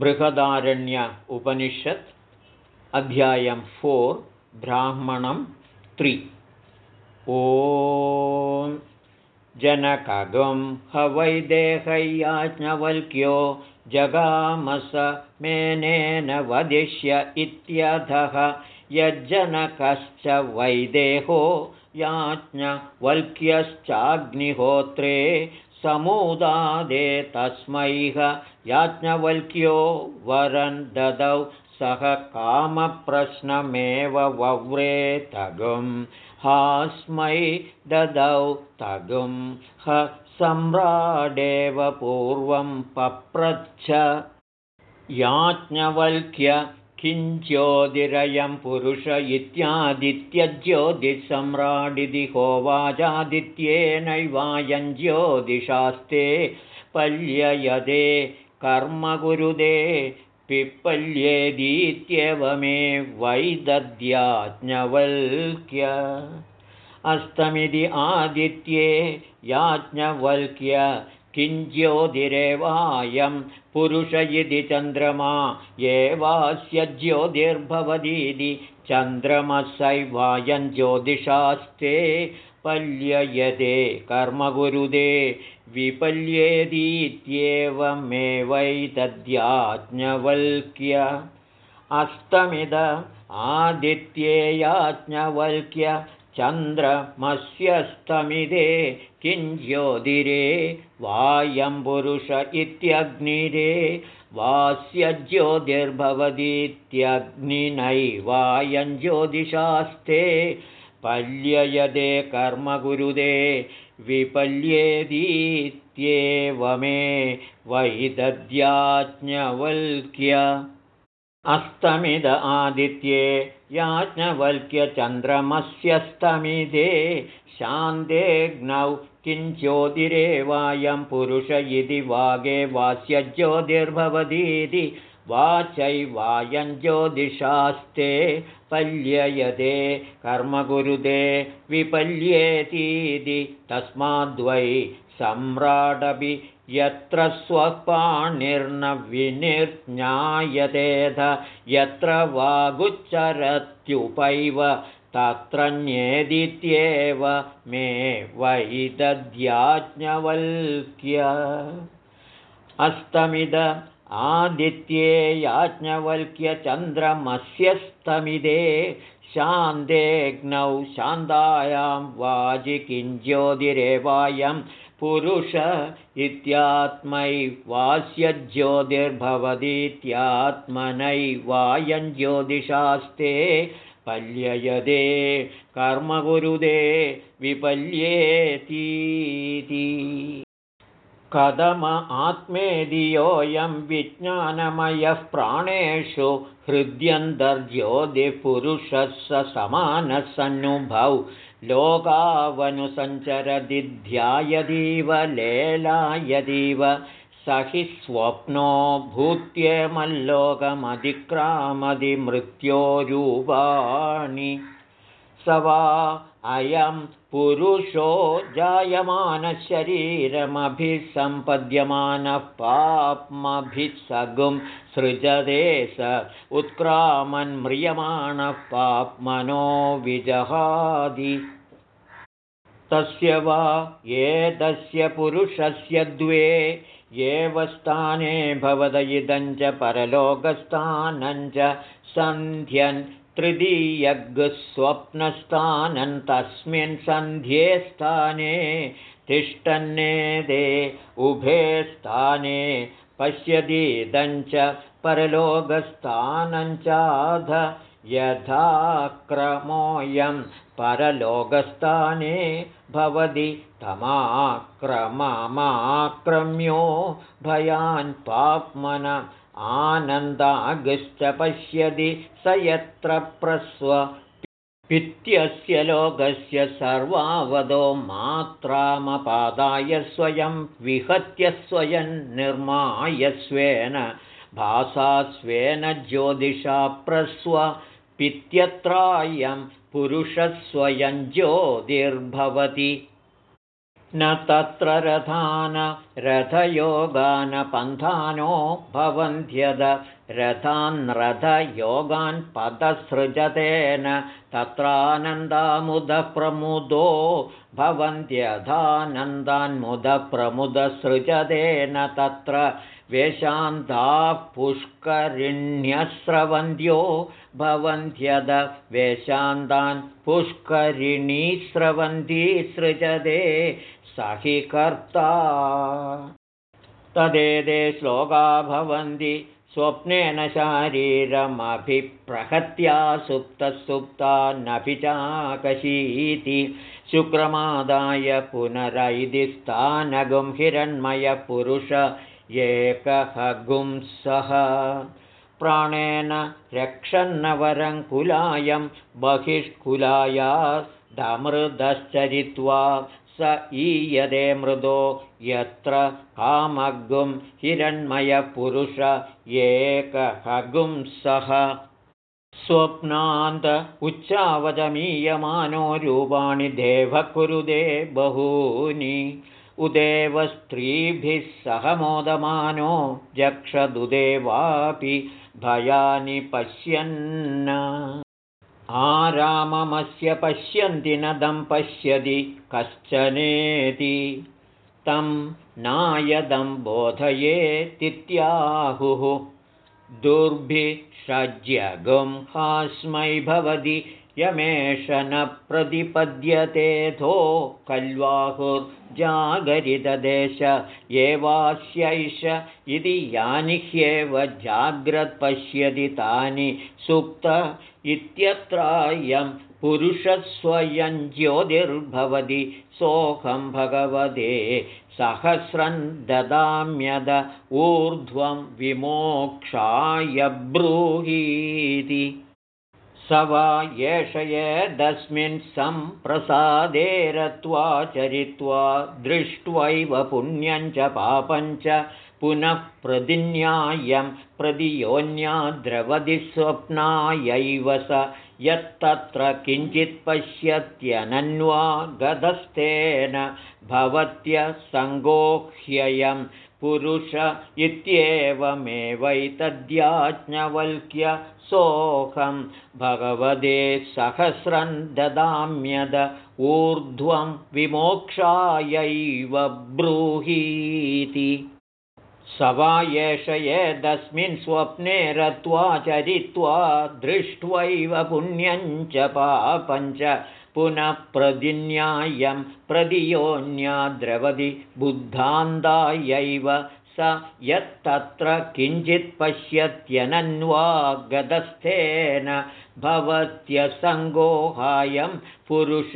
बृहदारण्य उपनिषत् अध्यायं फोर् ब्राह्मणं त्रि। ओ जनकगं ह वैदेहय्याज्ञवल्क्यो जगामस मेनेन वदिष्य इत्यधः यज्जनकश्च वैदेहो याज्ञवल्क्यश्चाग्निहोत्रे समुदादे तस्मैह याज्ञवल्क्यो वरं ददौ सः कामप्रश्नमेव वव्रे तगुं। हास्मै ददौ तगुं। ह सम्राडेव पूर्वं पप्रच्छ। याज्ञवल्क्य किञ्ज्योतिरयं पुरुष इत्यादित्यज्योतिःसम्राडिति होवाचादित्येनैवायं ज्योतिषास्ते पल्ययदे कर्मकुरुदे पिप्पल्येदीत्येवमे वैदद्याज्ञवल्क्य अस्तमिति आदित्ये याज्ञवल्क्य किञ्ज्योतिरेवायं पुरुष इति चन्द्रमा एवास्य ज्योतिर्भवतीति चन्द्रमसैवायं ज्योतिषास्ते पल्ययते कर्मकुरुदे विपल्येदीत्येवमेवैतद्याज्ञवल्क्य। अस्तमिद आदित्ये याज्ञवल्क्य चन्द्रमस्यस्तमिदे किञ्ज्योतिरे वायम्पुरुष इत्यग्निरे वास्य ज्योतिर्भवतीत्यग्निनैवायं ज्योतिषास्ते पल्ययदे कर्मकुरुदे विपल्येदीत्येवमे वैदद्याज्ञवल्क्य अस्तमिद आदित्ये याज्ञवल्क्यचन्द्रमस्यस्तमिदे शान्तेऽग्नौ किञ्ज्योतिरेवायं पुरुष इति वागे वास्य ज्योतिर्भवतीति वाचैवायं ज्योतिषास्ते पल्ययते कर्मकुरुदे विपल्येतीति तस्माद्वै सम्राडपि यत्र स्वपाणिर्न विनिर्ज्ञायतेध यत्र वागुच्चरत्युपैव तत्रन्येदित्येव मे वैदद्याज्ञवल्क्य अस्तमिद आदित्ये याज्ञवल्क्यचन्द्रमस्यस्तमिदे शान्तेऽग्नौ शान्तायां वाजिकिञ्ज्योतिरेवायं पुरुष इत्यात्मैवास्य ज्योतिर्भवतीत्यात्मनैवायं ज्योतिषास्ते पल्ययदे कर्मकुरुदे विपल्येतीति। कथम आत्मेदियोऽयं विज्ञानमयः प्राणेषु हृद्यन्तर्ज्योतिपुरुषः समानः सन्नुभौ लोकावनुसञ्चरति ध्यायदीव लेलायदीव स हि स्वप्नो भूत्यमल्लोकमधिक्रामधिमृत्योरूपाणि स वा अयं पुरुषो जायमानशरीरमभिसम्पद्यमानः पाप्मभिसगुं सृजते स उत्क्रामन्म्रियमाणः पाप्मनो विजहादि। तस्य वा एतस्य पुरुषस्य द्वे एव स्थाने भवद इदं च परलोकस्थानं च सन्ध्यन् तृतीयग्स्वप्नस्थानं तस्मिन् सन्ध्ये स्थाने तिष्ठन्नेदे उभे स्थाने पश्यतीदं च परलोकस्थानञ्चाध यथाक्रमोऽयं परलोकस्थाने भवति तमाक्रममाक्रम्यो भयान् पाप्मन आनन्दागश्च पश्यति स यत्र प्रस्व पित्यस्य लोकस्य सर्वावधो मात्रामपादाय स्वयं विहत्य स्वयं स्वेन ज्योतिषा प्रस्व पित्यत्रायं पुरुषस्वयं ज्योतिर्भवति न तत्र रथान रथयोगानपन्थानो भवन्त्यद। रथान् रथयोगान् पदसृजतेन तत्रानन्दामुदप्रमुदो भवन्त्यथानन्दान्मुदप्रमुदसृजतेन तत्र वेशान्ताः पुष्करिण्यस्रवन्त्यो भवन्त्यद। वेशान्तान् पुष्करिणीस्रवन्ती सृजते स हि कर्ता। तदेते श्लोका भवन्ति स्वप्नेन शारीरमभिप्रहत्या सुप्तसुप्ता नभि चाकशीति। शुक्रमादाय पुनरैदिस्थानगुं हिरण्मयपुरुष एकहगुंसः। प्राणेन रक्षन्नवरङ्कुलायं बहिष्कुलाया धमृदश्चरित्वा ईयदे मृदो यत्र कामगुं हिरण्मयपुरुष एकहगुंसः स्वप्नान्त उच्चावचमीयमानो रूपाणि देवः कुरुदे बहूनि। उदेव स्त्रीभिः सह मोदमानो जक्षदुदेवापि भयानि पश्यन् आराममस्य पश्यन्ति न दं पश्यति कश्चनेति। तं नायदं बोधयेतित्याहुः दुर्भिषज्यगुं हास्मै भवति यमेष न प्रतिपद्यतेऽथो कल्वाहुर्जागरितदेश। एवास्यैष इति यानि ह्येव जाग्रत्पश्यति तानि सुप्त इत्यत्रायं पुरुषस्वयं ज्योतिर्भवति सोऽहं भगवते। सहस्रं ददाम्यद ऊर्ध्वं विमोक्षाय ब्रूहीति स वा एष यदस्मिन् सम्प्रसादेरत्वा चरित्वा दृष्ट्वैव पुण्यञ्च पापञ्च पुनः प्रतिन्यायं प्रतियोन्याद्रवधि स्वप्नायैव स यत्तत्र किञ्चित् पश्यत्यनन्वा गतस्तेन भवत्यसङ्गोह्ययं पुरुष इत्येवमेवैतद्याज्ञवल्क्य सोऽहं भगवते सहस्रं ददाम्यद ऊर्ध्वं विमोक्षायैव ब्रूहीति। स वा एष यदस्मिन् स्वप्ने रत्वा चरित्वा दृष्ट्वैव पुण्यञ्च पापञ्च पुनः प्रतिन्यायं प्रतियोन्याद्रवति बुद्धान्तायैव स यत्तत्र किञ्चित् पश्यत्यनन्वा गतस्थेन भवत्यसङ्गोहायं पुरुष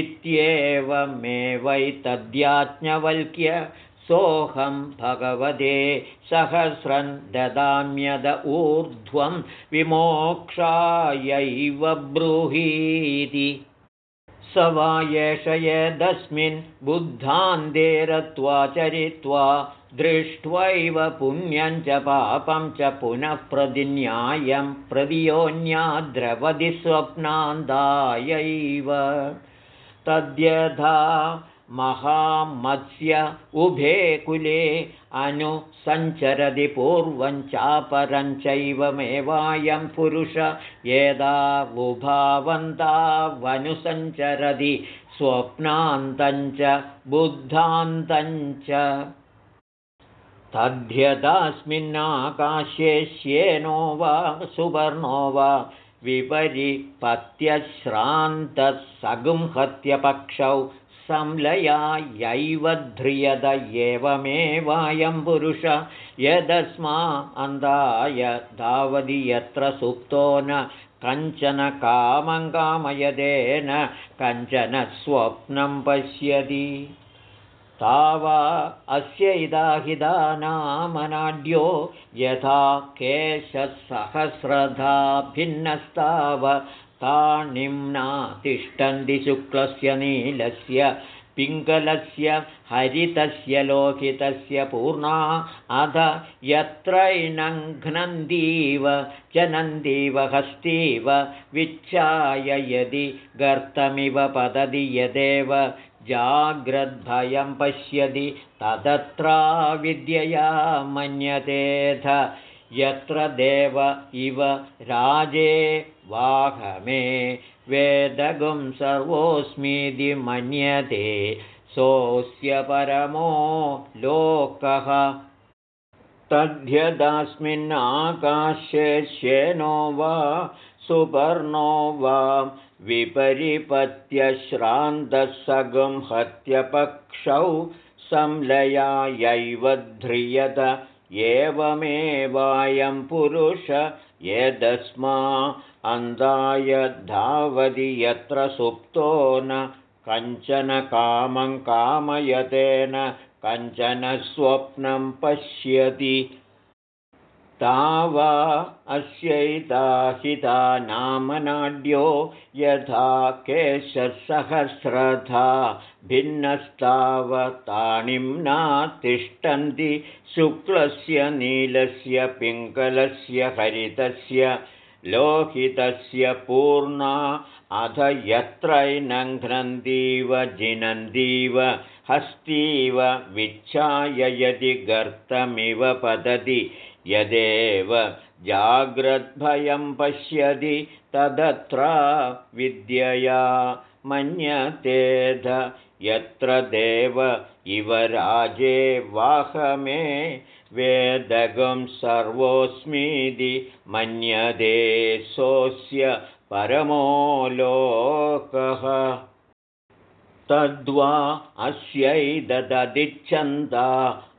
इत्येवमेवैतद्याज्ञवल्क्य सोऽहं भगवते सहस्रं ददाम्यद ऊर्ध्वं विमोक्षायैव ब्रूहीति स वा एष यदस्मिन् बुद्धान्तेरत्वा चरित्वा दृष्ट्वैव पुण्यं च पापं च पुनः प्रतिन्यायं प्रतियोन्याद्रवति स्वप्नान्दायैव तद्यथा महामत्स्य उभे कुले अनुसञ्चरति पूर्वं चापरं चैवमेवायं पुरुष। यदावुभावन्तावनुसञ्चरति स्वप्नान्तञ्च बुद्धान्तञ्च तद्यदास्मिन्नाकाश्येष्येनो वा सुवर्णो वा विपरिपत्यश्रान्तः सगुंहत्यपक्षौ संलयायैव ध्रियत एवमेवायं पुरुष। यदस्मा अन्धाय धावति यत्र सुप्तो न कञ्चन कामं कामयदेन कञ्चन स्वप्नं पश्यति। तावा अस्य इदाहिदानामनाड्यो यथा केशसहस्रधा भिन्नस्ताव तानिम्ना तिष्ठन्ति शुक्लस्य नीलस्य पिङ्गलस्य हरितस्य लोहितस्य पूर्णा अध यत्रैनङ्घ्नन्दीव जनन्दीव हस्तीव विच्छाय यदि गर्तमिव पतति यदेव जाग्रद्भयं पश्यति तदत्रा विद्यया मन्यतेऽथ यत्र देव इव राजे वाहमे वेदगुं सर्वोऽस्मीति मन्यते सोऽस्य परमो लोकः। तद्यदास्मिन्नाकाश्येनो वा सुपर्णो वा विपरिपत्यश्रान्तसगं हत्यपक्षौ संलयायैव ध्रियत एवमेवायं पुरुष यदस्मा अन्धाय धावति यत्र सुप्तो न कञ्चन कामं कामयतेन कञ्चन स्वप्नं पश्यति तावा अस्यैताहिता नामनाड्यो यथा केशसहस्रथा भिन्नस्तावताणिम्ना तिष्ठन्ति शुक्लस्य नीलस्य पिङ्गलस्य हरितस्य लोहितस्य पूर्णा अथ यत्रैनङ्घ्नन्तीव जिनन्तीव हस्तीव विच्छाय यदि गर्तमिव पतति यदेव जाग्रद्भयं पश्यति तदत्र विद्यया मन्यतेध यत्र देव इव राजे वाहमे वेदगं सर्वोऽस्मीति मन्यते सोऽस्य परमो लोकः। तद्वा अस्यैददिच्छन्दा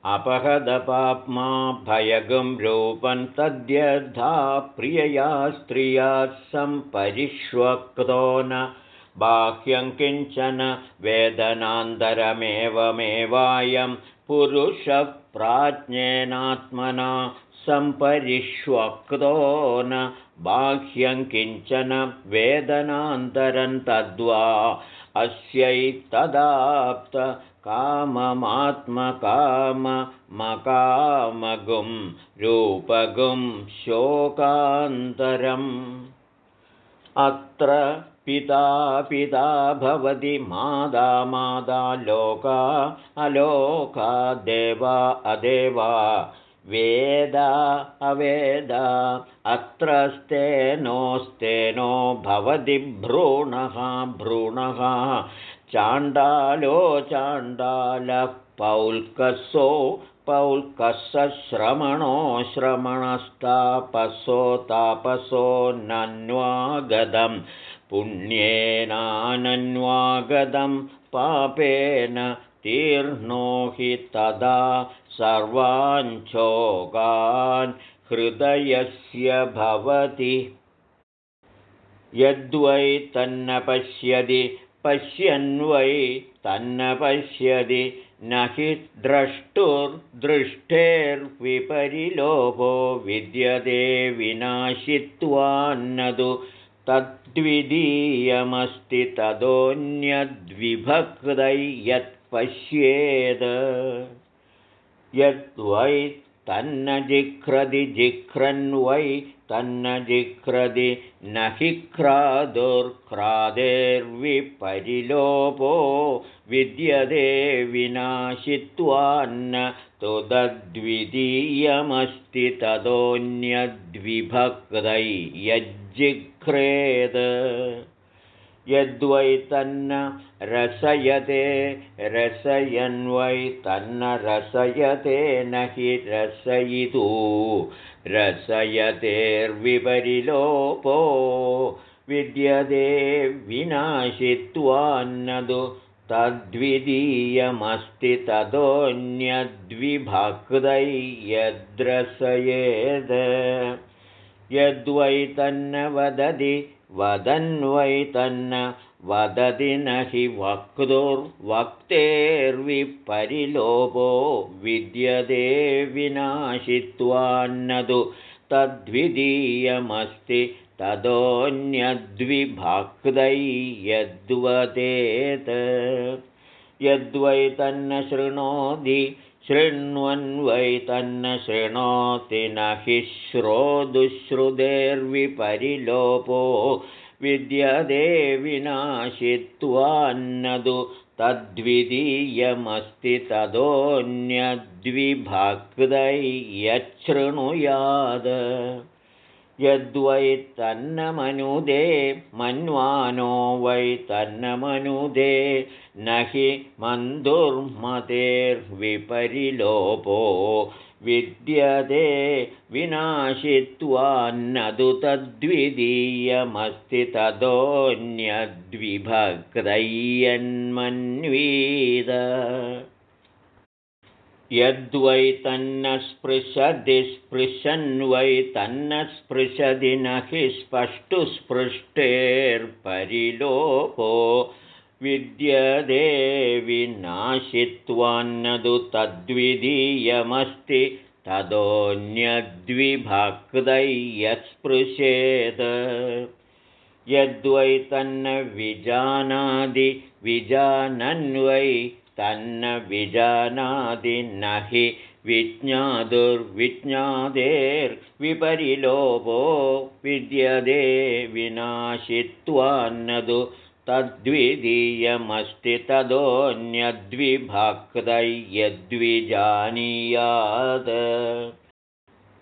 अपहदपाप्मा भयगं रूपं तद्यथा प्रियया स्त्रिया सम्परिष्वक्तो न। बाह्यं किञ्चन वेदनान्तरमेवमेवायं पुरुषप्राज्ञेनात्मना सम्परिष्वक्तो न। बाह्यं किञ्चन वेदनान्तरं तद्वा अस्यैतदाप्तकाममात्मकाममकामगुं रूपगुं शोकान्तरम्। अत्र पिता पिता भवति मादा मादा लोका अलोका देवा अदेवा वेदा अवेदा अत्रस्तेनोस्तेनो भवति भ्रूणः भ्रूणः चाण्डालो चाण्डालः पौल्कसो पौल्कसश्रमणो श्रमणस्तापसो तापसो नन्वागतं पुण्येनानन्वागतं पापेन तीर्णो हि तदा सर्वाञ्चोगान् हृदयस्य भवति। यद्वै तन्न पश्यति पश्यन्वै तन्न पश्यति न हि द्रष्टुर्दृष्टेर्विपरिलोभो विद्यते विनाशित्वान्नदु तद्वितीयमस्ति ततोऽन्यद्विभक्तै यत्पश्येद। यद्वै तन्न जिघ्रदि जिघ्रन्वै तन्न जिघ्रदि न हि क्रादुर्क्रादेर्विपरिलोपो विद्यते विनाशित्वान्न तद्वितीयमस्ति ततोऽन्यद्विभक्तै यज्जिघ्रेद यद्वै तन्न रसयते रसयन्वै तन्न रसयते न हि रसयितु। रसयतेर्विपरिलोपो विद्यते विनाशित्वान्नदु। तद्वितीयमस्ति ततोऽन्यद्विभक्तै यद्रसयेद् यद्वै तन्न वदति वदन्वै तन्न वदति न हि वक्तुर्वक्तेर्विपरिलोपो विद्यते विनाशित्वान्नदु तद्वितीयमस्ति ततोऽन्यद्विभक्तै यद्वदेत यद्वै तन्न शृणोति शृण्वन्वै तन्न शृणोति न हि श्रोदुश्रुतेर्विपरिलोपो विद्यते विनाशित्वान्नदु तद्वितीयमस्ति यच्छृणुयाद यद्वै तन्नमनुदे मन्वानो वै तन्नमनुदे न हि मन्दुर्मतेर्विपरिलोपो विद्यते विनाशित्वान्नदु तद्वितीयमस्ति ततोऽन्यद्विभक्तयन्मन्वीद यद्वै तन्न स्पृशति स्पृशन् वै तन्न स्पृशति न हि स्पष्टुस्पृष्टेर्परिलोपो विद्यदे विनाशित्वान्नदु तद्वितीयमस्ति यत्स्पृशेत्। यद्वै तन्न विजानादि विजानन्वै तन्न विजानादि न हि विज्ञादुर्विज्ञादेर्विपरिलोपो विद्यदे विनाशित्वान्नदु तद्वितीयमस्ति यद्विजानीयात्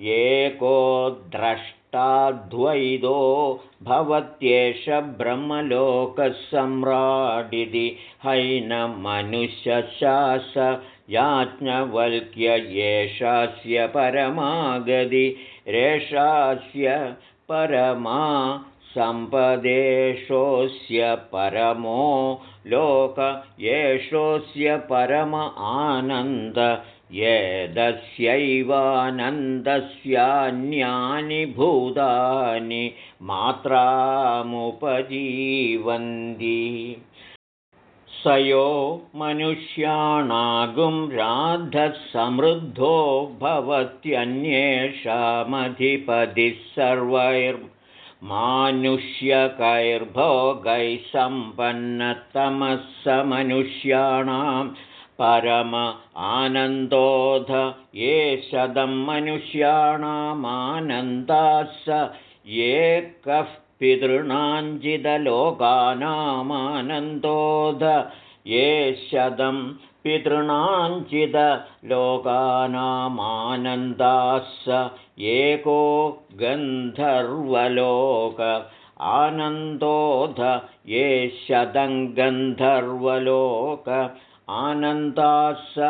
एको द्रष्टाद्वैदो भवत्येष ब्रह्मलोकसम्राडिति हैनमनुष्यशास याज्ञवल्क्य एषास्य परमागदि रेषास्य परमा सम्पदेशोऽस्य परमो लोक एषोऽस्य परम आनन्द यदस्यैवानन्दस्यान्यानि भूतानि मात्रामुपजीवन्ति। स यो मनुष्याणागुं राधः समृद्धो भवत्यन्येषामधिपतिः सर्वैर्मानुष्यकैर्भोगैः सम्पन्नतमः स मनुष्याणां परम आनन्दोध ये शतं मनुष्याणामानन्दाः स एकः पितॄणाञ्जिदलोकानामानन्दोध ये शतं पितॄणाञ्चिदलोकानामानन्दाः स एको गन्धर्वलोक आनन्दोध शतं गन्धर्वलोक आनन्दाः स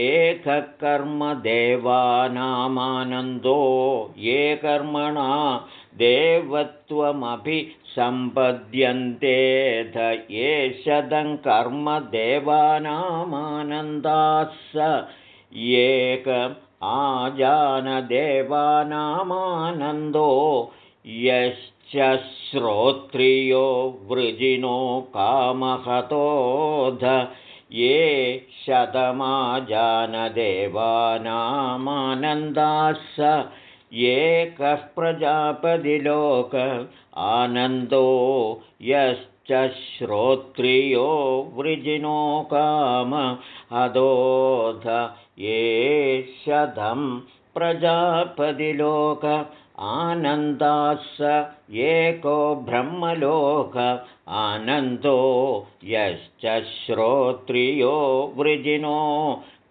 एककर्मदेवानामानन्दो ये कर्मणा देवत्वमपि सम्पद्यन्तेऽथ शतं कर्मदेवानामानन्दाः स एक आजानदेवानामानन्दो यश्च श्रोत्रियो वृजिनो कामहतोध ये शतमाजानदेवानामानन्दाः स एकः प्रजापतिलोक आनन्दो यश्च श्रोत्रियो वृजिनो काम अदोध ये शतं प्रजापतिलोक आनन्दाः स एको ब्रह्मलोक आनन्दो यश्च श्रोत्रियो वृजिनो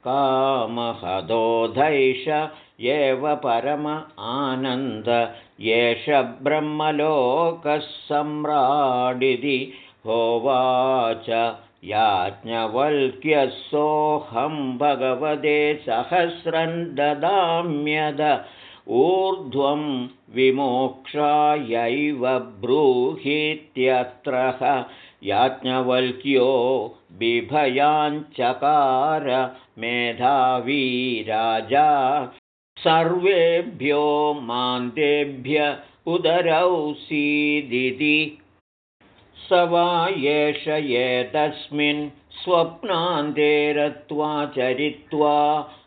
कामहदोधैष एव परम आनन्द एष ब्रह्मलोकः सम्राडिति होवाच याज्ञवल्क्यसोऽहं भगवते सहस्रं ददाम्यद ऊर्ध्वं विमोक्षायैव ब्रूहीत्यत्र याज्ञवल्क्यो बिभयाञ्चकार मेधावी राजा सर्वेभ्यो मान्तेभ्य उदरौ सीदिति। स वा एष एतस्मिन् स्वप्नान्तेरत्वा चरित्वा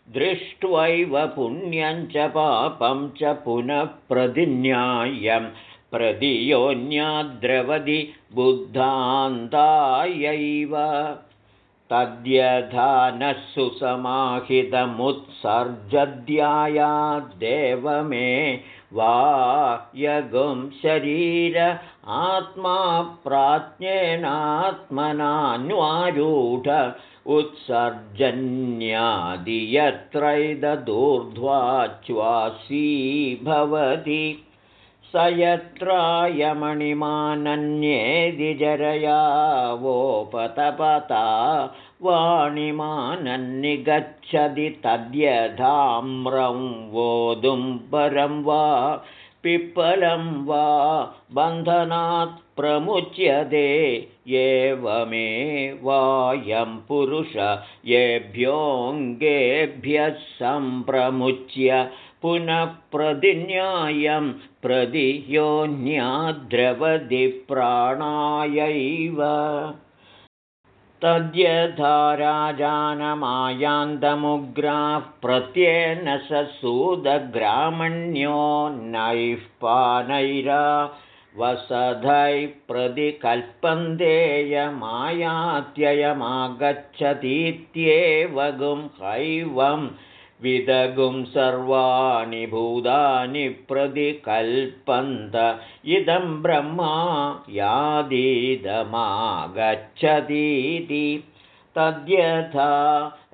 दृष्ट्वैव पुण्यं च पापं च पुनः प्रतिन्याय्यं प्रदियोन्याद्रवदि बुद्धान्तायैव। तद्यथा नः सुसमाहितमुत्सर्जध्यायाद्देव मे वा यगुं शरीर आत्मा प्राज्ञेनात्मनान्वारूढ उत्सर्जन्यादि यत्रैददूर्ध्वाच्वासी भवति स वोपतपता वाणिमानन्निगच्छति तद्यथाम्रं वोदुं परं वा पिप्पलं वा बन्धनात् प्रमुच्यते एवमे वायं पुरुष येभ्योऽङ्गेभ्यः सम्प्रमुच्य पुनः प्रतिन्यायं प्रतियोन्याद्रवदिप्राणायैव तद्यथा राजानमायान्तमुग्राः प्रत्येन स सूदग्रामण्यो नैः पानैरा वसधैः प्रतिकल्पन्तेयमायात्ययमागच्छतीत्येवगुं हैवं विदगुं सर्वाणि भूतानि प्रतिकल्पन्त। इदं ब्रह्मा यादीदमागच्छतीति। तद्यथा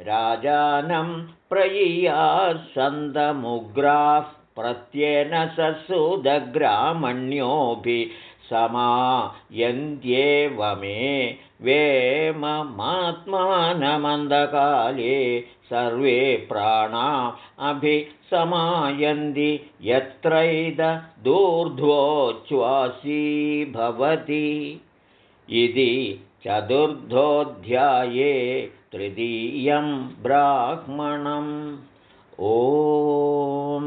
राजानं प्रय्यासन्दमुग्राः प्रत्येन ससुदग्रामण्योऽपि समायन्त्येव मे वेममात्मानमन्दकाले सर्वे प्राणा अभिसमायन्ति यत्रैदूर्ध्वोच्छ्वासी भवति। इति चतुर्थोऽध्याये तृतीयं ब्राह्मणम्। ओ